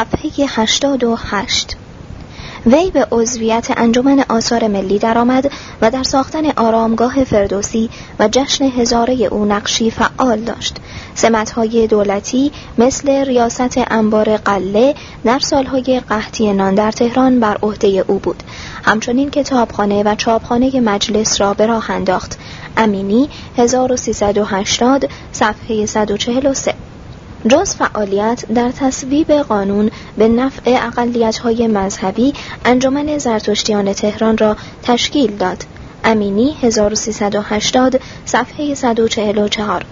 صفحه 88 وی به عضویت انجمن آثار ملی درآمد و در ساختن آرامگاه فردوسی و جشن هزاره او نقشی فعال داشت. سمتهای دولتی مثل ریاست انبار قله در سالهای قحطی نان در تهران بر عهده او بود. همچنین کتابخانه و چاپخانه مجلس را به راه انداخت. امینی 1380 صفحه 143 جز فعالیت در تصویب قانون به نفع های مذهبی انجمن زرتشتیان تهران را تشکیل داد. امینی 1380 صفحه 144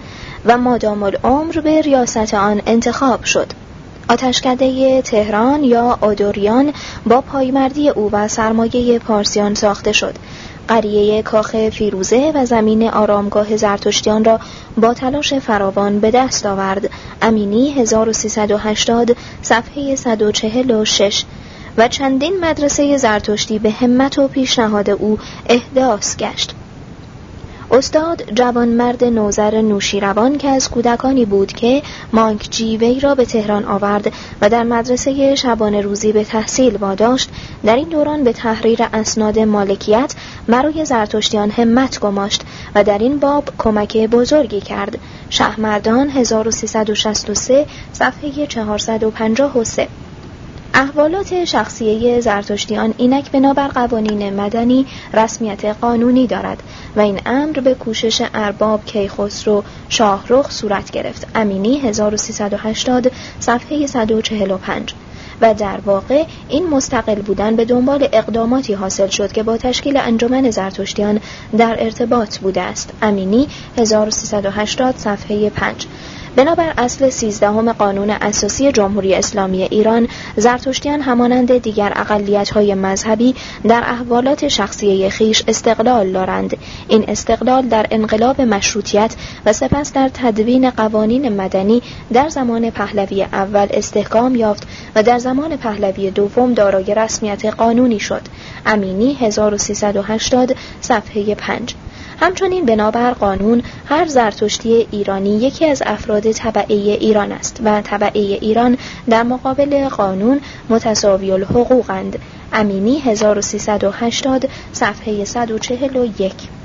و مادام العمر به ریاست آن انتخاب شد. آتشکده تهران یا آدوریان با پایمردی او و سرمایه پارسیان ساخته شد قریه کاخ فیروزه و زمین آرامگاه زرتشتیان را با تلاش فراوان به دست آورد. امینی 1380 صفحه 146 و چندین مدرسه زرتشتی به همت و پیشنهاد او احداث گشت. استاد جوانمرد نوزر نوشیروان که از کودکانی بود که مانک جیوی را به تهران آورد و در مدرسه شبان روزی به تحصیل واداشت در این دوران به تحریر اسناد مالکیت برای زرتشتیان همت گماشت و در این باب کمک بزرگی کرد. شهرمردان 1363 صفحه 453 احوالات شخصیه زرتشتیان اینک بنابر قوانین مدنی رسمیت قانونی دارد و این امر به کوشش ارباب کیخسرو شاهرخ صورت گرفت. امینی 1380 صفحه 145 و در واقع این مستقل بودن به دنبال اقداماتی حاصل شد که با تشکیل انجمن زرتشتیان در ارتباط بوده است. امینی 1380 صفحه 5 بنابر اصل سیزدهم قانون اساسی جمهوری اسلامی ایران زرتشتیان همانند دیگر های مذهبی در احوالات شخصی خیش استقلال دارند. این استقلال در انقلاب مشروطیت و سپس در تدوین قوانین مدنی در زمان پهلوی اول استحکام یافت و در زمان پهلوی دوم دارای رسمیت قانونی شد. امینی 1380 صفحه 5 همچنین بنابر قانون هر زرتشتی ایرانی یکی از افراد طبعه ایران است و طبعه ایران در مقابل قانون متساوی الحقوقند امینی 1380 صفحه 141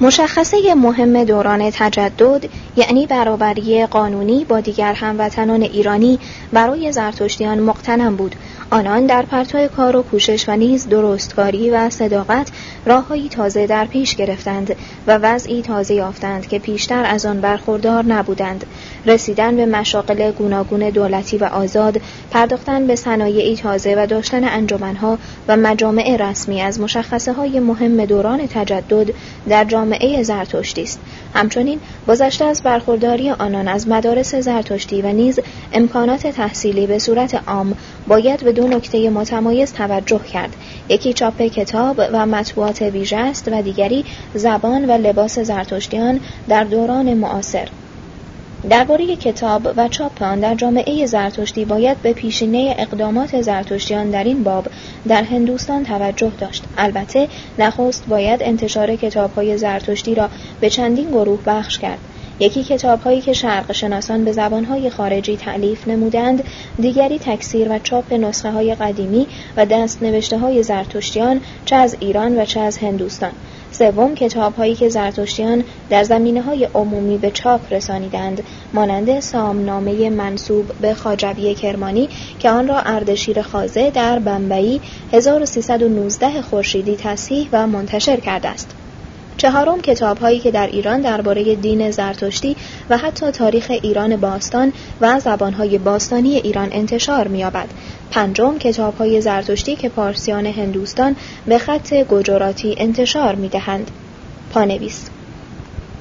مشخصه مهم دوران تجدد یعنی برابری قانونی با دیگر هموطنان ایرانی برای زرتشتیان مقتنم بود. آنان در پرتو کار و کوشش و نیز درستکاری و صداقت راههایی تازه در پیش گرفتند و وضعی تازه یافتند که پیشتر از آن برخوردار نبودند. رسیدن به مشاقل گوناگون دولتی و آزاد پرداختن به صنایعی تازه و داشتن انجمنها و مجامع رسمی از مشخصه های مهم دوران تجدد در جامعه زرتشتی است. همچنین گذشته از برخورداری آنان از مدارس زرتشتی و نیز امکانات تحصیلی به صورت عام باید به دو نکته متمایز توجه کرد. یکی چاپ کتاب و مطبوعات ویژه است و دیگری زبان و لباس زرتشتیان در دوران معاصر. درباره کتاب و چاپ آن در جامعه زرتشتی باید به پیشینه اقدامات زرتشتیان در این باب در هندوستان توجه داشت. البته نخست باید انتشار کتابهای زرتشتی را به چندین گروه بخش کرد. یکی کتاب هایی که شرق شناسان به زبان های خارجی تعلیف نمودند دیگری تکثیر و چاپ نسخه های قدیمی و دست نوشته های زرتشتیان چه از ایران و چه از هندوستان. سوم کتاب هایی که زرتشتیان در زمینه های عمومی به چاپ رسانیدند مانند سامنامه منصوب به خاجوی کرمانی که آن را اردشیر خازه در بمبئی 1319 خورشیدی تصحیح و منتشر کرده است. چهارم کتاب هایی که در ایران درباره دین زرتشتی و حتی تاریخ ایران باستان و زبانهای باستانی ایران انتشار می‌یابد. پنجم کتاب های زرتشتی که پارسیان هندوستان به خط گجراتی انتشار می‌دهند. پانویس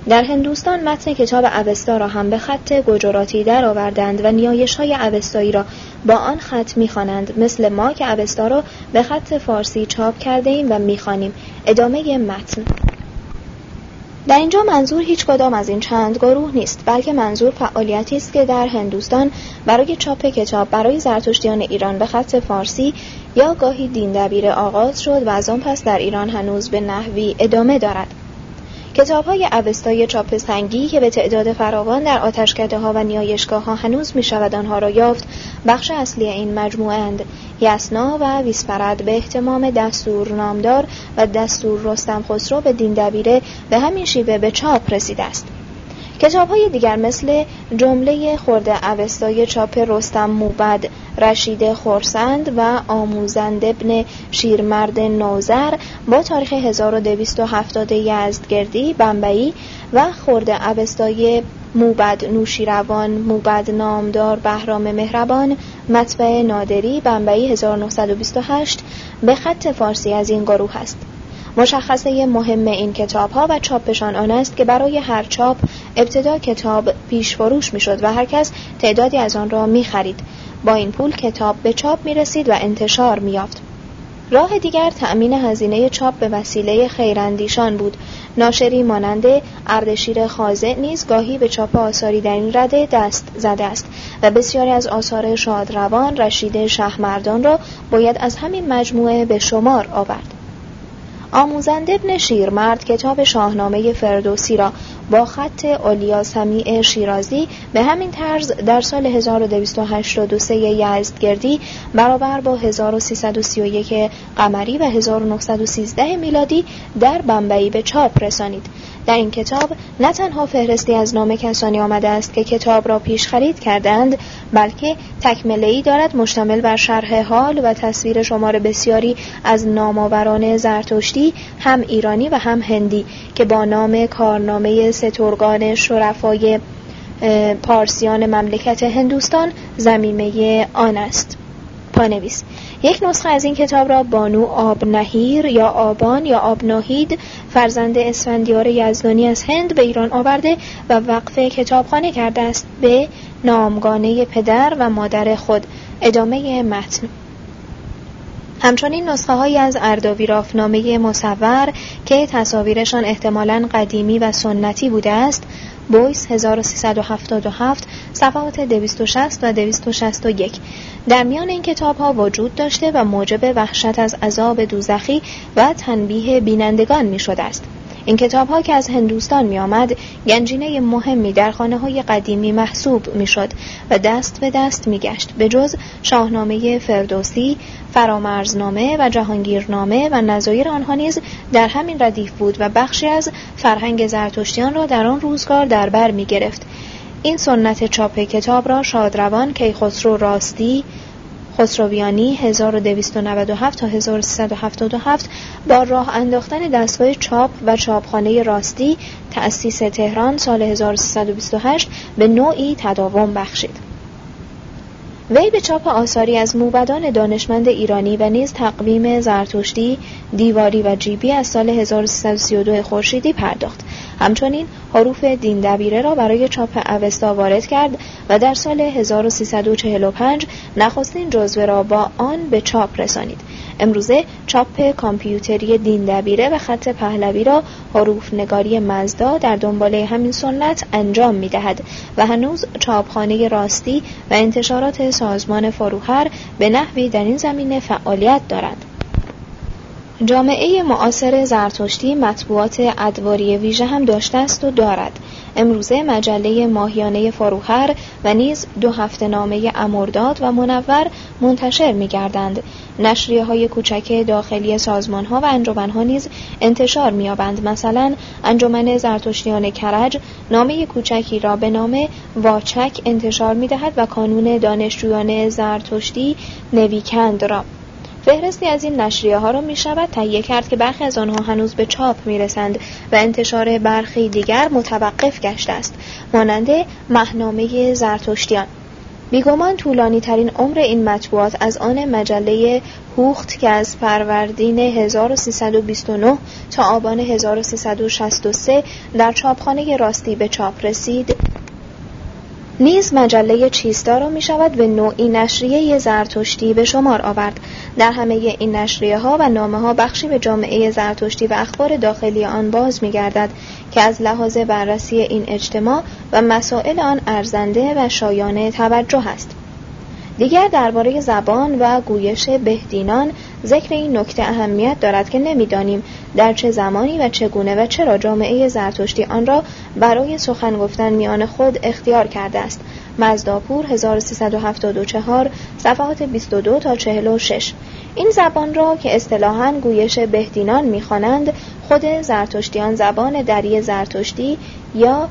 در هندوستان متن کتاب اوستا را هم به خط گجراتی در آوردند و نیایش های اوستایی را با آن خط می‌خوانند مثل ما که اوستا را به خط فارسی چاپ کرده ایم و می‌خوانیم ادامه متن در اینجا منظور هیچ کدام از این چند گروه نیست بلکه منظور فعالیتی است که در هندوستان برای چاپ کتاب برای زرتشتیان ایران به خط فارسی یا گاهی دین دبیر آغاز شد و از آن پس در ایران هنوز به نحوی ادامه دارد. کتاب های اوستای چاپ سنگی که به تعداد فراوان در آتشکده ها و نیایشگاه ها هنوز می شود آنها را یافت بخش اصلی این مجموعه اند یسنا و ویسپرد به احتمام دستور نامدار و دستور رستم خسرو به دین دبیره به همین شیوه به چاپ رسیده است. کتاب های دیگر مثل جمله خورده اوستای چاپ رستم موبد رشید خورسند و آموزند ابن شیرمرد نوزر با تاریخ 1270 یزدگردی بمبئی و خورده اوستای موبد نوشیروان موبد نامدار بهرام مهربان مطبع نادری بمبئی 1928 به خط فارسی از این گروه است مشخصه مهم این کتاب ها و چاپشان آن است که برای هر چاپ ابتدا کتاب پیش فروش می شد و هر کس تعدادی از آن را می خرید. با این پول کتاب به چاپ می رسید و انتشار می یافت. راه دیگر تأمین هزینه چاپ به وسیله خیراندیشان بود. ناشری مانند اردشیر خازه نیز گاهی به چاپ آثاری در این رده دست زده است و بسیاری از آثار شادروان رشید شهمردان را باید از همین مجموعه به شمار آورد. آموزند ابن شیرمرد کتاب شاهنامه فردوسی را با خط اولیا سمیع شیرازی به همین طرز در سال 1283 یزدگردی برابر با 1331 قمری و 1913 میلادی در بمبئی به چاپ رسانید. در این کتاب نه تنها فهرستی از نام کسانی آمده است که کتاب را پیش خرید کردند بلکه تکمله ای دارد مشتمل بر شرح حال و تصویر شمار بسیاری از نامآوران زرتشتی هم ایرانی و هم هندی که با نام کارنامه سترگان شرفای پارسیان مملکت هندوستان زمیمه آن است. پانویس یک نسخه از این کتاب را بانو آب نهیر یا آبان یا آب ناهید فرزند اسفندیار یزدانی از هند به ایران آورده و وقف کتابخانه کرده است به نامگانه پدر و مادر خود. ادامه متن. همچنین نسخه های از ارداوی مصور که تصاویرشان احتمالاً قدیمی و سنتی بوده است بویس 1377 صفحات 260 و 261 در میان این کتاب ها وجود داشته و موجب وحشت از عذاب دوزخی و تنبیه بینندگان می شده است. این کتاب ها که از هندوستان می آمد گنجینه مهمی در خانه های قدیمی محسوب می شد و دست به دست می گشت به جز شاهنامه فردوسی، فرامرزنامه و جهانگیرنامه و نظایر آنها نیز در همین ردیف بود و بخشی از فرهنگ زرتشتیان را در آن روزگار در بر می گرفت. این سنت چاپ کتاب را شادروان کیخسرو راستی خسرویانی 1297 تا 1377 با راه انداختن دستگاه چاپ و چاپخانه راستی تأسیس تهران سال 1328 به نوعی تداوم بخشید. وی به چاپ آثاری از موبدان دانشمند ایرانی و نیز تقویم زرتشتی، دیواری و جیبی از سال 1332 خورشیدی پرداخت. همچنین حروف دین دبیره را برای چاپ اوستا وارد کرد و در سال 1345 نخستین جزوه را با آن به چاپ رسانید. امروزه چاپ کامپیوتری دین دبیره و خط پهلوی را حروف نگاری مزدا در دنباله همین سنت انجام می دهد و هنوز چاپخانه راستی و انتشارات سازمان فروهر به نحوی در این زمینه فعالیت دارند. جامعه معاصر زرتشتی مطبوعات ادواری ویژه هم داشته است و دارد امروزه مجله ماهیانه فروهر و نیز دو هفته نامه امرداد و منور منتشر می گردند. نشریه های کوچک داخلی سازمان ها و انجمن ها نیز انتشار می آبند. مثلا انجمن زرتشتیان کرج نامه کوچکی را به نام واچک انتشار می دهد و کانون دانشجویان زرتشتی نویکند را فهرستی از این نشریه ها را می شود تهیه کرد که برخی از آنها هنوز به چاپ می رسند و انتشار برخی دیگر متوقف گشته است مانند مهنامه زرتشتیان. بیگمان طولانی ترین عمر این مطبوعات از آن مجله هوخت که از فروردین 1329 تا آبان 1363 در چاپخانه راستی به چاپ رسید. نیز مجله چیستا را می شود به نوعی نشریه زرتشتی به شمار آورد. در همه این نشریه ها و نامه ها بخشی به جامعه زرتشتی و اخبار داخلی آن باز می گردد که از لحاظ بررسی این اجتماع و مسائل آن ارزنده و شایانه توجه است. دیگر درباره زبان و گویش بهدینان ذکر این نکته اهمیت دارد که نمی‌دانیم در چه زمانی و چگونه و چرا جامعه زرتشتی آن را برای سخن گفتن میان خود اختیار کرده است. مزداپور 1374 صفحات 22 تا 46 این زبان را که اصطلاحاً گویش بهدینان می‌خوانند خود زرتشتیان زبان دری زرتشتی یا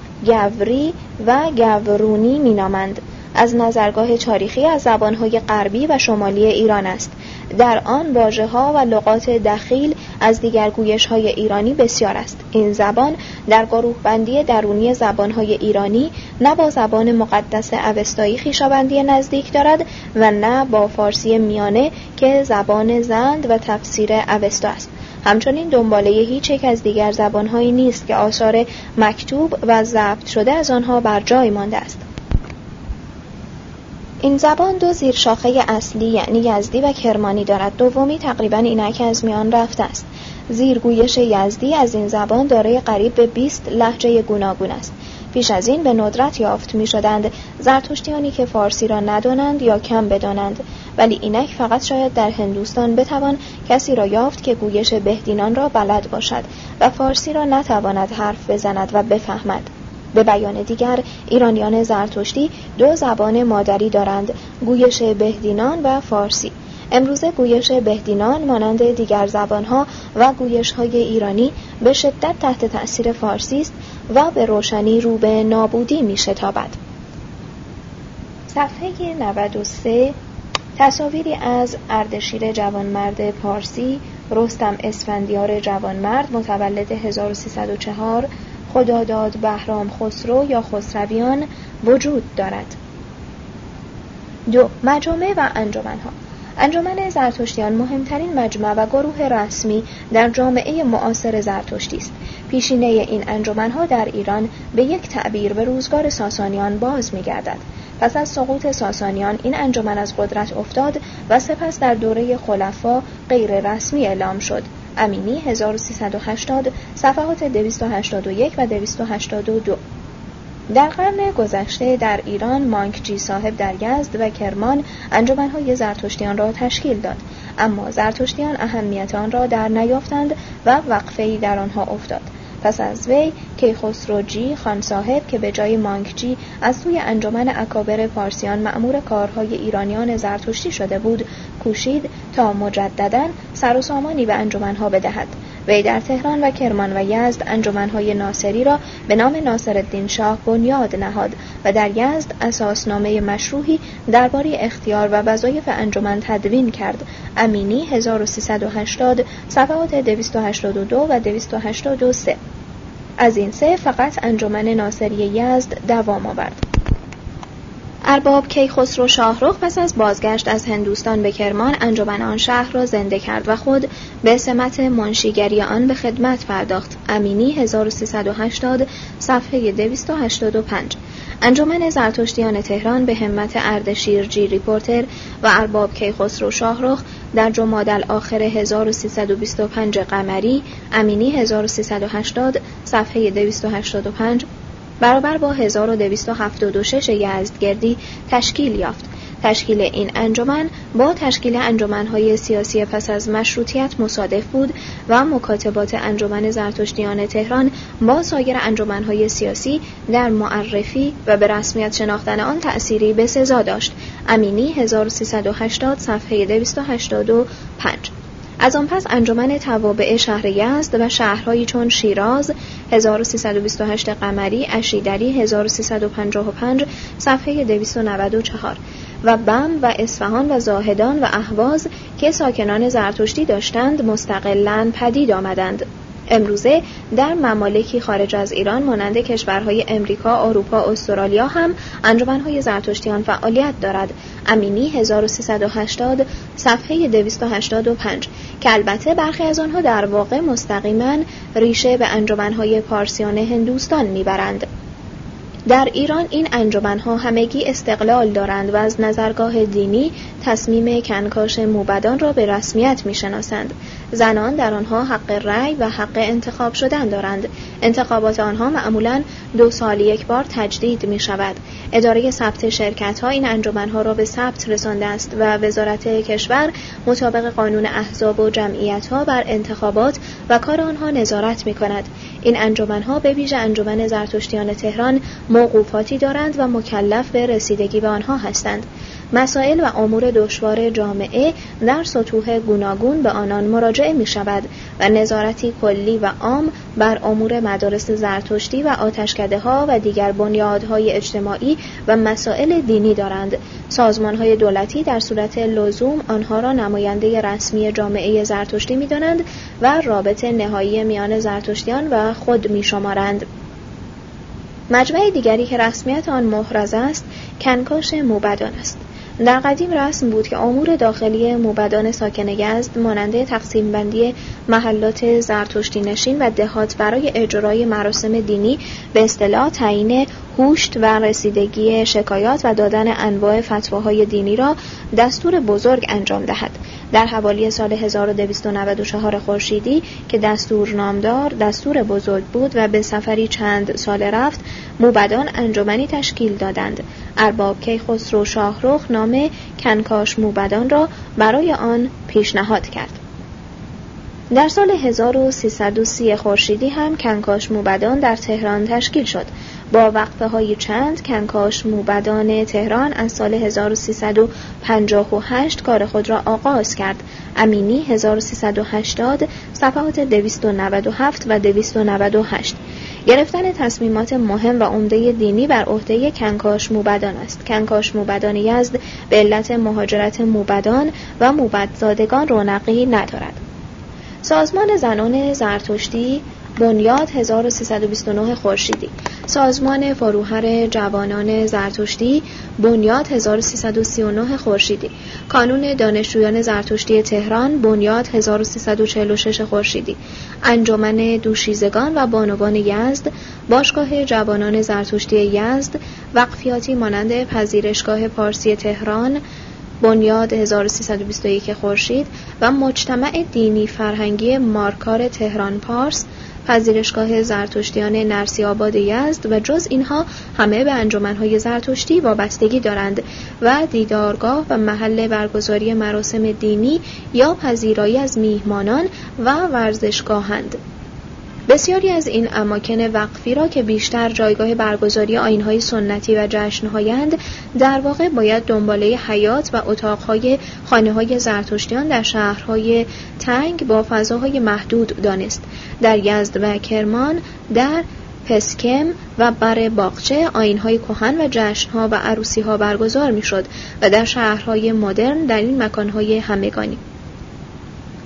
گوری و گورونی مینامند. از نظرگاه تاریخی از زبانهای غربی و شمالی ایران است. در آن واژه ها و لغات دخیل از دیگر گویش های ایرانی بسیار است. این زبان در گروه بندی درونی زبان های ایرانی نه با زبان مقدس اوستایی خیشابندی نزدیک دارد و نه با فارسی میانه که زبان زند و تفسیر اوستا است. همچنین دنباله هیچ یک از دیگر زبانهایی نیست که آثار مکتوب و ضبط شده از آنها بر جای مانده است. این زبان دو زیر شاخه اصلی یعنی یزدی و کرمانی دارد. دومی تقریبا اینک از میان رفته است. زیرگویش یزدی از این زبان دارای قریب به 20 لحجه گوناگون است. پیش از این به ندرت یافت می شدند زرتشتیانی که فارسی را ندانند یا کم بدانند. ولی اینک فقط شاید در هندوستان بتوان کسی را یافت که گویش بهدینان را بلد باشد و فارسی را نتواند حرف بزند و بفهمد. به بیان دیگر ایرانیان زرتشتی دو زبان مادری دارند گویش بهدینان و فارسی امروزه گویش بهدینان مانند دیگر زبانها و گویش های ایرانی به شدت تحت تأثیر فارسی است و به روشنی رو به نابودی می شتابد. صفحه 93 تصاویری از اردشیر جوانمرد پارسی رستم اسفندیار جوانمرد متولد 1304 خداداد بهرام خسرو یا خسرویان وجود دارد. دو مجامع و انجمنها. انجمن زرتشتیان مهمترین مجمع و گروه رسمی در جامعه معاصر زرتشتی است. پیشینه این انجمنها در ایران به یک تعبیر به روزگار ساسانیان باز می‌گردد. پس از سقوط ساسانیان این انجمن از قدرت افتاد و سپس در دوره خلفا غیر رسمی اعلام شد. امینی 1380 صفحات 281 و 282 در قرن گذشته در ایران مانکجی صاحب در یزد و کرمان انجمنهای زرتشتیان را تشکیل داد. اما زرتشتیان اهمیت آن را در نیافتند و وقفه‌ای در آنها افتاد. پس از وی کیخسروجی خان صاحب که به جای مانکجی از سوی انجمن اکابر پارسیان مأمور کارهای ایرانیان زرتشتی شده بود کوشید تا مجددا سر و سامانی به انجمنها بدهد. وی در تهران و کرمان و یزد انجمنهای ناصری را به نام ناصر الدین شاه بنیاد نهاد و در یزد اساسنامه مشروحی درباره اختیار و وظایف انجمن تدوین کرد. امینی 1380 صفحات 282 و 283 از این سه فقط انجمن ناصری یزد دوام آورد. ارباب کیخسرو شاهرخ پس از بازگشت از هندوستان به کرمان انجمن آن شهر را زنده کرد و خود به سمت منشیگری آن به خدمت پرداخت. امینی 1380 صفحه 285 انجمن زرتشتیان تهران به همت اردشیر جی ریپورتر و ارباب کیخسرو شاهرخ در جمادل آخر 1325 قمری امینی 1380 صفحه 285 برابر با 1276 یزدگردی تشکیل یافت. تشکیل این انجمن با تشکیل انجمنهای سیاسی پس از مشروطیت مصادف بود و مکاتبات انجمن زرتشتیان تهران با سایر انجمنهای سیاسی در معرفی و به رسمیت شناختن آن تأثیری به سزا داشت. امینی 1380 صفحه 285 از آن پس انجمن توابع شهر یزد و شهرهایی چون شیراز 1328 قمری اشیدری 1355 صفحه 294 و بم و اصفهان و زاهدان و اهواز که ساکنان زرتشتی داشتند مستقلا پدید آمدند. امروزه در ممالکی خارج از ایران مانند کشورهای امریکا، اروپا، استرالیا هم انجمنهای زرتشتیان فعالیت دارد. امینی 1380 صفحه 285 که البته برخی از آنها در واقع مستقیما ریشه به انجمنهای پارسیان هندوستان می‌برند. در ایران این انجمنها همگی استقلال دارند و از نظرگاه دینی تصمیم کنکاش موبدان را به رسمیت می‌شناسند. زنان در آنها حق رأی و حق انتخاب شدن دارند. انتخابات آنها معمولا دو سال یک بار تجدید می شود اداره ثبت شرکت ها این انجمن ها را به ثبت رسانده است و وزارت کشور مطابق قانون احزاب و جمعیت ها بر انتخابات و کار آنها نظارت می کند این انجمن ها به ویژه انجمن زرتشتیان تهران موقوفاتی دارند و مکلف به رسیدگی به آنها هستند. مسائل و امور دشوار جامعه در سطوح گوناگون به آنان مراجعه می شود و نظارتی کلی و عام بر امور مدارس زرتشتی و آتشکده ها و دیگر بنیادهای اجتماعی و مسائل دینی دارند سازمان های دولتی در صورت لزوم آنها را نماینده رسمی جامعه زرتشتی می دانند و رابط نهایی میان زرتشتیان و خود می شمارند. مجمع دیگری که رسمیت آن محرز است کنکاش موبدان است در قدیم رسم بود که امور داخلی موبدان ساکن یزد ماننده تقسیم بندی محلات زرتشتی نشین و دهات برای اجرای مراسم دینی به اصطلاح تعیین هوشت و رسیدگی شکایات و دادن انواع فتواهای دینی را دستور بزرگ انجام دهد. در حوالی سال 1294 خورشیدی که دستور نامدار دستور بزرگ بود و به سفری چند سال رفت موبدان انجمنی تشکیل دادند. ارباب کیخسرو شاهرخ نام کنکاش موبدان را برای آن پیشنهاد کرد. در سال 1330 خورشیدی هم کنکاش موبدان در تهران تشکیل شد. با وقفه های چند کنکاش موبدان تهران از سال 1358 کار خود را آغاز کرد. امینی 1380 صفحات 297 و 298 گرفتن تصمیمات مهم و عمده دینی بر عهده کنکاش موبدان است. کنکاش موبدان یزد به علت مهاجرت موبدان و موبدزادگان رونقی ندارد. سازمان زنان زرتشتی بنیاد 1329 خورشیدی. سازمان فروهر جوانان زرتشتی بنیاد 1339 خورشیدی. کانون دانشجویان زرتشتی تهران بنیاد 1346 خورشیدی. انجمن دوشیزگان و بانوان یزد باشگاه جوانان زرتشتی یزد وقفیاتی مانند پذیرشگاه پارسی تهران بنیاد 1321 خورشید و مجتمع دینی فرهنگی مارکار تهران پارس پذیرشگاه زرتشتیان نرسی آباد یزد و جز اینها همه به انجمنهای زرتشتی وابستگی دارند و دیدارگاه و محل برگزاری مراسم دینی یا پذیرایی از میهمانان و ورزشگاهند. بسیاری از این اماکن وقفی را که بیشتر جایگاه برگزاری آینهای سنتی و جشنهایند در واقع باید دنباله حیات و اتاقهای خانه های زرتشتیان در شهرهای تنگ با فضاهای محدود دانست. در یزد و کرمان در پسکم و بر باغچه آینهای کهن و جشنها و عروسیها برگزار می‌شد و در شهرهای مدرن در این مکانهای همگانی.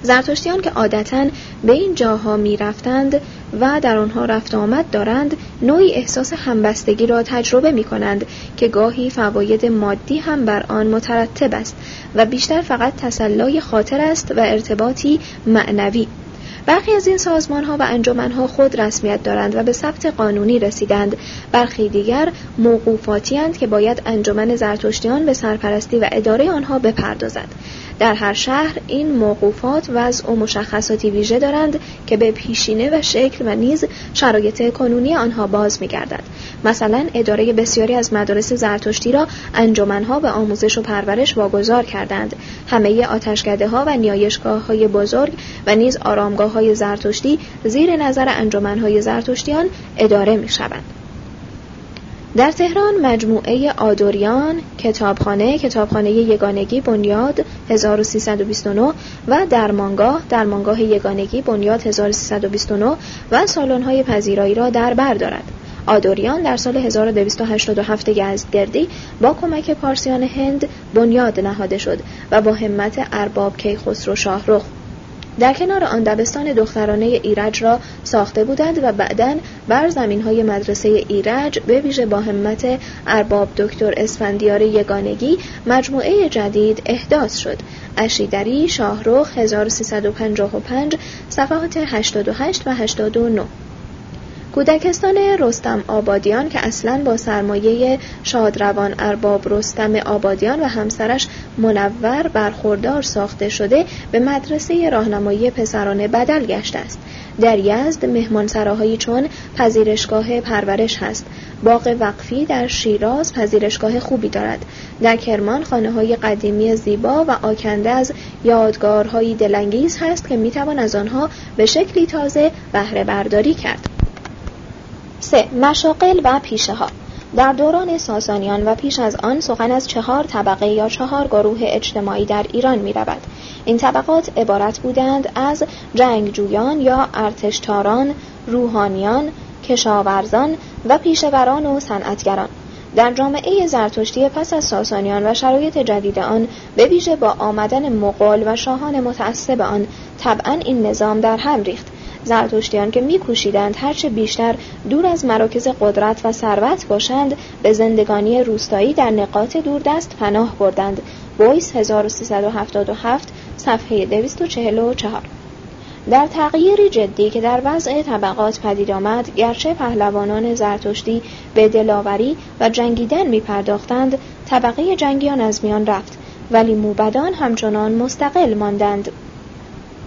زرتشتیان که عادتا به این جاها می رفتند و در آنها رفت آمد دارند نوعی احساس همبستگی را تجربه می کنند که گاهی فواید مادی هم بر آن مترتب است و بیشتر فقط تسلای خاطر است و ارتباطی معنوی. برخی از این سازمان ها و انجمن ها خود رسمیت دارند و به ثبت قانونی رسیدند. برخی دیگر موقوفاتی که باید انجمن زرتشتیان به سرپرستی و اداره آنها بپردازد. در هر شهر این موقوفات وضع و مشخصاتی ویژه دارند که به پیشینه و شکل و نیز شرایط کنونی آنها باز می‌گردد مثلا اداره بسیاری از مدارس زرتشتی را انجمنها به آموزش و پرورش واگذار کردند همه آتشکده ها و نیایشگاه های بزرگ و نیز آرامگاه های زرتشتی زیر نظر انجمنهای زرتشتیان اداره می شوند. در تهران مجموعه آدوریان کتابخانه کتابخانه یگانگی بنیاد 1329 و درمانگاه درمانگاه یگانگی بنیاد 1329 و سالن‌های پذیرایی را در بر دارد. آدوریان در سال 1287 یزدگردی با کمک پارسیان هند بنیاد نهاده شد و با همت ارباب کیخسرو شاهرخ در کنار آن دبستان دخترانه ایرج را ساخته بودند و بعدا بر زمین های مدرسه ایرج به ویژه با همت ارباب دکتر اسفندیار یگانگی مجموعه جدید احداث شد. اشیدری شاهروخ 1355 صفحات 88 و 89 کودکستان رستم آبادیان که اصلا با سرمایه شادروان ارباب رستم آبادیان و همسرش منور برخوردار ساخته شده به مدرسه راهنمایی پسرانه بدل گشته است. در یزد مهمانسراهایی چون پذیرشگاه پرورش هست. باغ وقفی در شیراز پذیرشگاه خوبی دارد. در کرمان خانه های قدیمی زیبا و آکنده از یادگارهایی دلانگیز هست که می‌توان از آنها به شکلی تازه بهره برداری کرد. 3. مشاقل و پیشه ها در دوران ساسانیان و پیش از آن سخن از چهار طبقه یا چهار گروه اجتماعی در ایران می رود. این طبقات عبارت بودند از جنگجویان یا ارتشتاران، روحانیان، کشاورزان و پیشوران و صنعتگران. در جامعه زرتشتی پس از ساسانیان و شرایط جدید آن به ویژه با آمدن مغول و شاهان متعصب آن طبعا این نظام در هم ریخت زرتشتیان که میکوشیدند هرچه بیشتر دور از مراکز قدرت و ثروت باشند به زندگانی روستایی در نقاط دوردست پناه بردند. بویس 1377 صفحه 244 در تغییری جدی که در وضع طبقات پدید آمد گرچه پهلوانان زرتشتی به دلاوری و جنگیدن می پرداختند طبقه جنگیان از میان رفت ولی موبدان همچنان مستقل ماندند.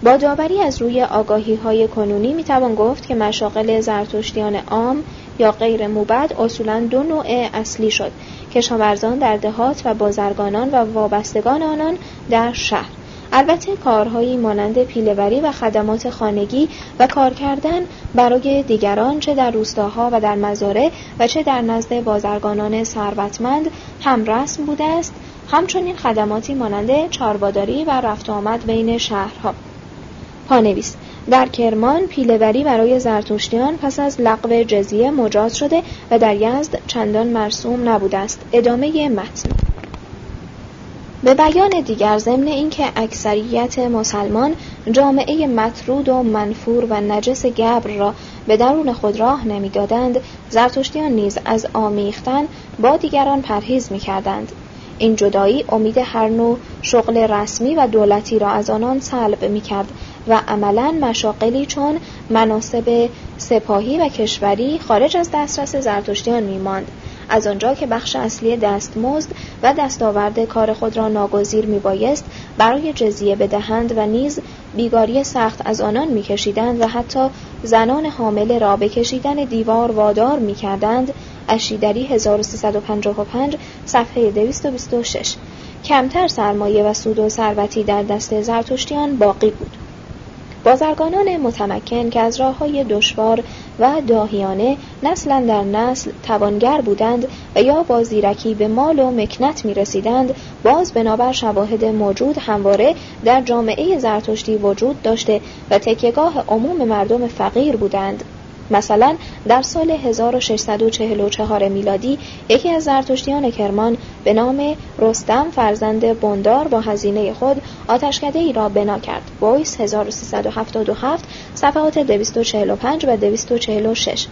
با داوری از روی آگاهی های کنونی می توان گفت که مشاغل زرتشتیان عام یا غیر موبد اصولا دو نوع اصلی شد کشاورزان در دهات و بازرگانان و وابستگان آنان در شهر. البته کارهایی مانند پیلوری و خدمات خانگی و کار کردن برای دیگران چه در روستاها و در مزارع و چه در نزد بازرگانان ثروتمند هم رسم بوده است همچنین خدماتی مانند چارباداری و رفت آمد بین شهرها. پانویس. در کرمان پیلوری برای زرتشتیان پس از لغو جزیه مجاز شده و در یزد چندان مرسوم نبوده است. ادامه متن. به بیان دیگر ضمن اینکه اکثریت مسلمان جامعه مطرود و منفور و نجس گبر را به درون خود راه نمی‌دادند زرتشتیان نیز از آمیختن با دیگران پرهیز می‌کردند. این جدایی امید هر نوع شغل رسمی و دولتی را از آنان سلب می‌کرد و عملا مشاقلی چون مناسب سپاهی و کشوری خارج از دسترس زرتشتیان میماند. از آنجا که بخش اصلی دستمزد و دستاورد کار خود را ناگزیر میبایست برای جزیه بدهند و نیز بیگاری سخت از آنان میکشیدند و حتی زنان حامله را به کشیدن دیوار وادار می‌کردند. اشیدری 1355 صفحه 226 کمتر سرمایه و سود و ثروتی در دست زرتشتیان باقی بود. بازرگانان متمکن که از راه های دشوار و داهیانه نسلا در نسل توانگر بودند و یا با زیرکی به مال و مکنت می رسیدند باز بنابر شواهد موجود همواره در جامعه زرتشتی وجود داشته و تکیگاه عموم مردم فقیر بودند. مثلا در سال 1644 میلادی یکی از زرتشتیان کرمان به نام رستم فرزند بندار با هزینه خود آتشکده ای را بنا کرد. بویس 1377 صفحات 245 و 246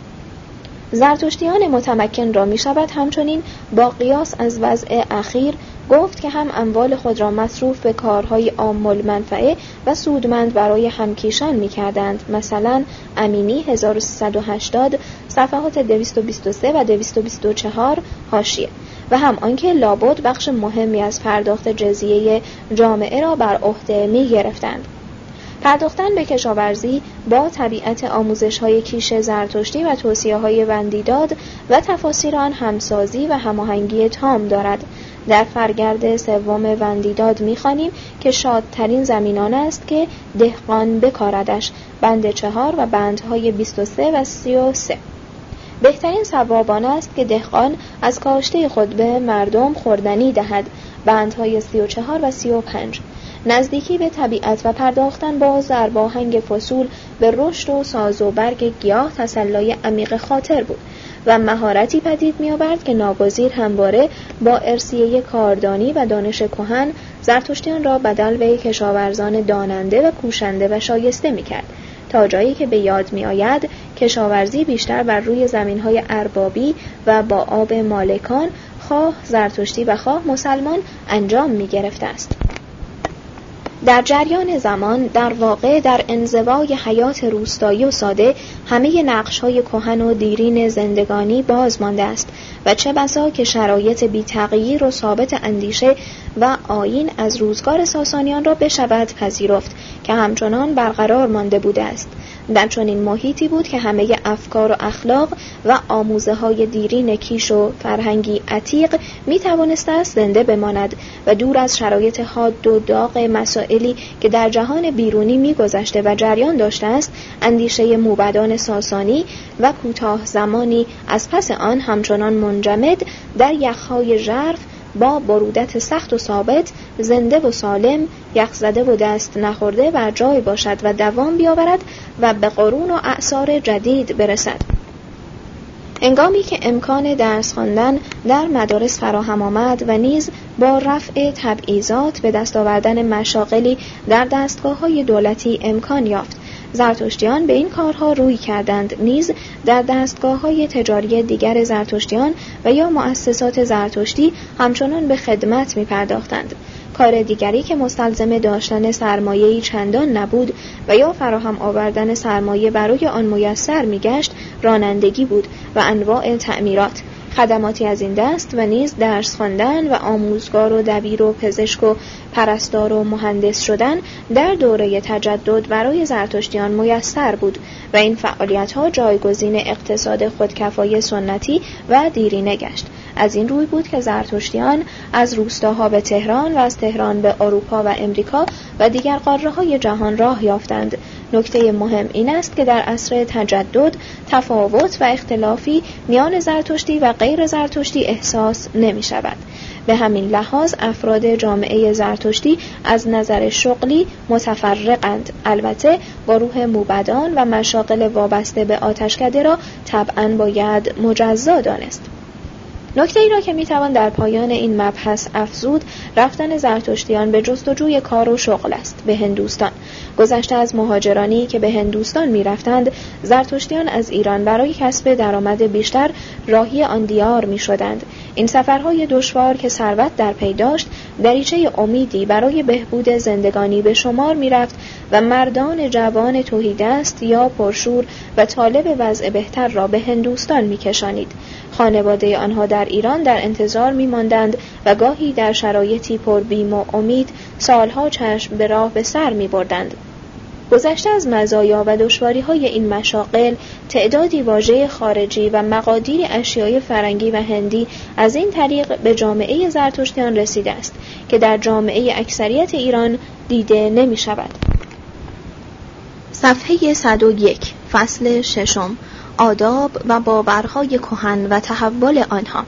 زرتشتیان متمکن را می شود همچنین با قیاس از وضع اخیر گفت که هم اموال خود را مصروف به کارهای عام منفعه و سودمند برای همکیشان می کردند. مثلا امینی 1380 صفحات 223 و 224 هاشیه و هم آنکه لابد بخش مهمی از پرداخت جزیه جامعه را بر عهده می گرفتند. پرداختن به کشاورزی با طبیعت آموزش های کیش زرتشتی و توصیه های وندیداد و تفاسیر آن همسازی و هماهنگی تام دارد در فرگرد سوم وندیداد می‌خوانیم که شادترین زمینان است که دهقان بکاردش بند چهار و بندهای 23 و 33 بهترین سوابان است که دهقان از کاشته خود به مردم خوردنی دهد بندهای 34 و 35 نزدیکی به طبیعت و پرداختن با زرباهنگ فصول به رشد و ساز و برگ گیاه تسلای عمیق خاطر بود. و مهارتی پدید میآورد که ناگزیر همواره با ارسیه کاردانی و دانش کهن زرتشتیان را بدل به کشاورزان داننده و کوشنده و شایسته می‌کرد تا جایی که به یاد می آید کشاورزی بیشتر بر روی زمین های اربابی و با آب مالکان خواه زرتشتی و خواه مسلمان انجام می گرفته است. در جریان زمان در واقع در انزوای حیات روستایی و ساده همه نقش های کهن و دیرین زندگانی باز مانده است و چه بسا که شرایط بی تغییر و ثابت اندیشه و آین از روزگار ساسانیان را بشود پذیرفت که همچنان برقرار مانده بوده است. در چنین محیطی بود که همه افکار و اخلاق و آموزه های دیرین کیش و فرهنگی عتیق می توانست است زنده بماند و دور از شرایط حاد و داغ مسائلی که در جهان بیرونی میگذشته و جریان داشته است اندیشه موبدان ساسانی و کوتاه زمانی از پس آن همچنان منجمد در یخهای ژرف با برودت سخت و ثابت زنده و سالم یخزده و دست نخورده بر جای باشد و دوام بیاورد و به قرون و اعثار جدید برسد. انگامی که امکان درس خواندن در مدارس فراهم آمد و نیز با رفع تبعیضات به دست آوردن مشاغلی در دستگاه های دولتی امکان یافت. زرتشتیان به این کارها روی کردند نیز در دستگاه های تجاری دیگر زرتشتیان و یا مؤسسات زرتشتی همچنان به خدمت می پرداختند. کار دیگری که مستلزم داشتن سرمایه‌ای چندان نبود و یا فراهم آوردن سرمایه برای آن میسر میگشت رانندگی بود و انواع تعمیرات خدماتی از این دست و نیز درس خواندن و آموزگار و دبیر و پزشک و پرستار و مهندس شدن در دوره تجدد برای زرتشتیان میسر بود و این فعالیت ها جایگزین اقتصاد خودکفای سنتی و دیرینه گشت. از این روی بود که زرتشتیان از روستاها به تهران و از تهران به اروپا و امریکا و دیگر قاره های جهان راه یافتند. نکته مهم این است که در عصر تجدد تفاوت و اختلافی میان زرتشتی و غیر زرتشتی احساس نمی شود. به همین لحاظ افراد جامعه زرتشتی از نظر شغلی متفرقند. البته گروه موبدان و مشاقل وابسته به آتشکده را طبعا باید مجزا دانست. نکته ای را که می‌توان در پایان این مبحث افزود رفتن زرتشتیان به جستجوی کار و شغل است به هندوستان. گذشته از مهاجرانی که به هندوستان می‌رفتند زرتشتیان از ایران برای کسب درآمد بیشتر راهی آن دیار می‌شدند. این سفرهای دشوار که ثروت در پی داشت دریچه امیدی برای بهبود زندگانی به شمار می‌رفت و مردان جوان توهیدست یا پرشور و طالب وضع بهتر را به هندوستان میکشانید خانواده آنها در ایران در انتظار میماندند و گاهی در شرایطی پر بیم و امید سالها چشم به راه به سر می بردند. گذشته از مزایا و دشواری های این مشاقل تعدادی واژه خارجی و مقادیر اشیای فرنگی و هندی از این طریق به جامعه زرتشتیان رسیده است که در جامعه اکثریت ایران دیده نمی شود. صفحه 101 فصل ششم آداب و باورهای کهن و تحول آنها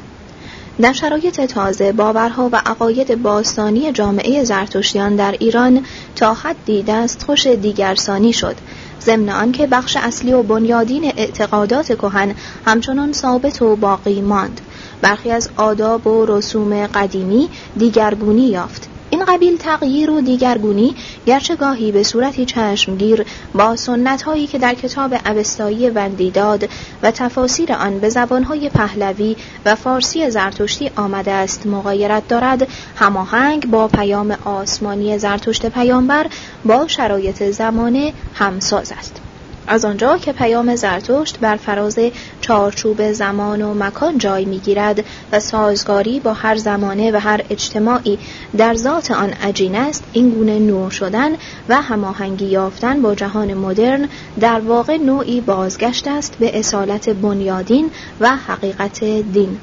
در شرایط تازه باورها و عقاید باستانی جامعه زرتشتیان در ایران تا حدی دستخوش دیگرسانی شد. ضمن آنکه بخش اصلی و بنیادین اعتقادات کهن همچنان ثابت و باقی ماند. برخی از آداب و رسوم قدیمی دیگرگونی یافت. این قبیل تغییر و دیگرگونی گرچه گاهی به صورتی چشمگیر با سنت هایی که در کتاب اوستایی وندیداد و تفاسیر آن به زبانهای پهلوی و فارسی زرتشتی آمده است مغایرت دارد هماهنگ با پیام آسمانی زرتشت پیامبر با شرایط زمانه همساز است. از آنجا که پیام زرتشت بر فراز چارچوب زمان و مکان جای می‌گیرد و سازگاری با هر زمانه و هر اجتماعی در ذات آن عجین است این گونه نو شدن و هماهنگی یافتن با جهان مدرن در واقع نوعی بازگشت است به اصالت بنیادین و حقیقت دین.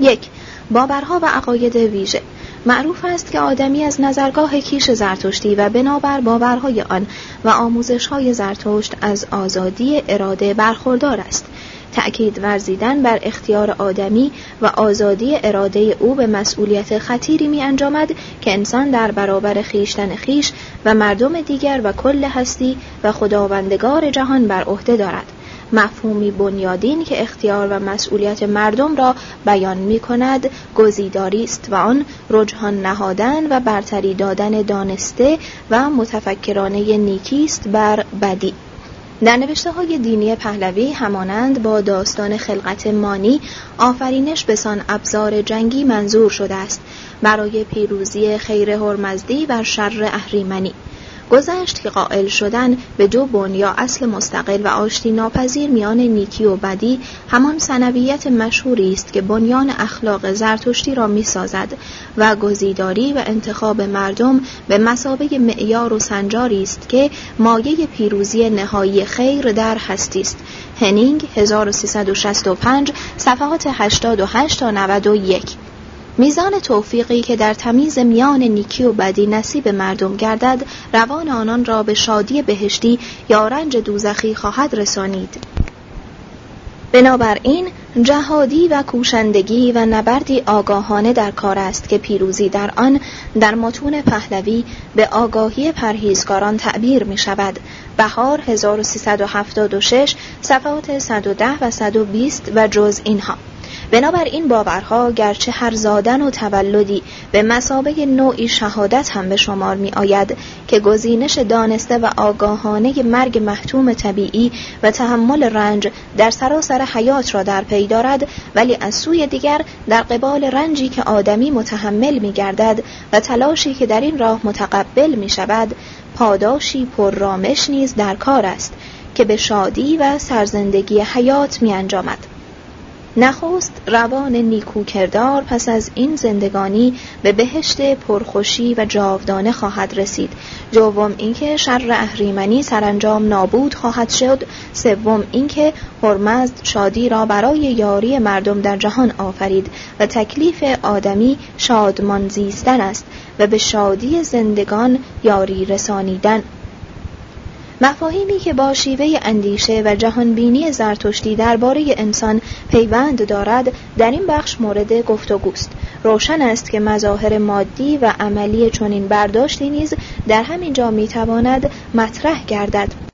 یک باورها و عقاید ویژه. معروف است که آدمی از نظرگاه کیش زرتشتی و بنابر باورهای آن و آموزشهای زرتشت از آزادی اراده برخوردار است. تأکید ورزیدن بر اختیار آدمی و آزادی اراده او به مسئولیت خطیری می انجامد که انسان در برابر خیشتن خیش و مردم دیگر و کل هستی و خداوندگار جهان بر عهده دارد. مفهومی بنیادین که اختیار و مسئولیت مردم را بیان می کند گزیداری است و آن رجحان نهادن و برتری دادن دانسته و متفکرانه نیکی است بر بدی. در نوشته های دینی پهلوی همانند با داستان خلقت مانی آفرینش به سان ابزار جنگی منظور شده است. برای پیروزی خیر هرمزدی و شر اهریمنی. گذشت که قائل شدن به دو بن یا اصل مستقل و آشتی ناپذیر میان نیکی و بدی همان سنویت مشهوری است که بنیان اخلاق زرتشتی را می‌سازد و گزیداری و انتخاب مردم به مسابه معیار و سنجاری است که مایه پیروزی نهایی خیر در هستی است. هنینگ 1365 صفحات 88 تا 91 میزان توفیقی که در تمیز میان نیکی و بدی نصیب مردم گردد روان آنان را به شادی بهشتی یا رنج دوزخی خواهد رسانید. بنابراین جهادی و کوشندگی و نبردی آگاهانه در کار است که پیروزی در آن در متون پهلوی به آگاهی پرهیزگاران تعبیر می شود بهار 1376 صفحات 110 و 120 و جز اینها. بنابراین باورها گرچه هر زادن و تولدی به مسابه نوعی شهادت هم به شمار می آید که گزینش دانسته و آگاهانه مرگ محتوم طبیعی و تحمل رنج در سراسر حیات را در پی دارد ولی از سوی دیگر در قبال رنجی که آدمی متحمل می گردد و تلاشی که در این راه متقبل می شود پاداشی پررامش نیز در کار است که به شادی و سرزندگی حیات می انجامد. نخست روان نیکو کردار پس از این زندگانی به بهشت پرخوشی و جاودانه خواهد رسید. دوم اینکه شر اهریمنی سرانجام نابود خواهد شد. سوم اینکه هرمزد شادی را برای یاری مردم در جهان آفرید و تکلیف آدمی شادمان زیستن است و به شادی زندگان یاری رسانیدن. مفاهیمی که با شیوه اندیشه و جهانبینی زرتشتی درباره انسان پیوند دارد در این بخش مورد گفتگوست روشن است که مظاهر مادی و عملی چنین برداشتی نیز در همین جا می‌تواند مطرح گردد.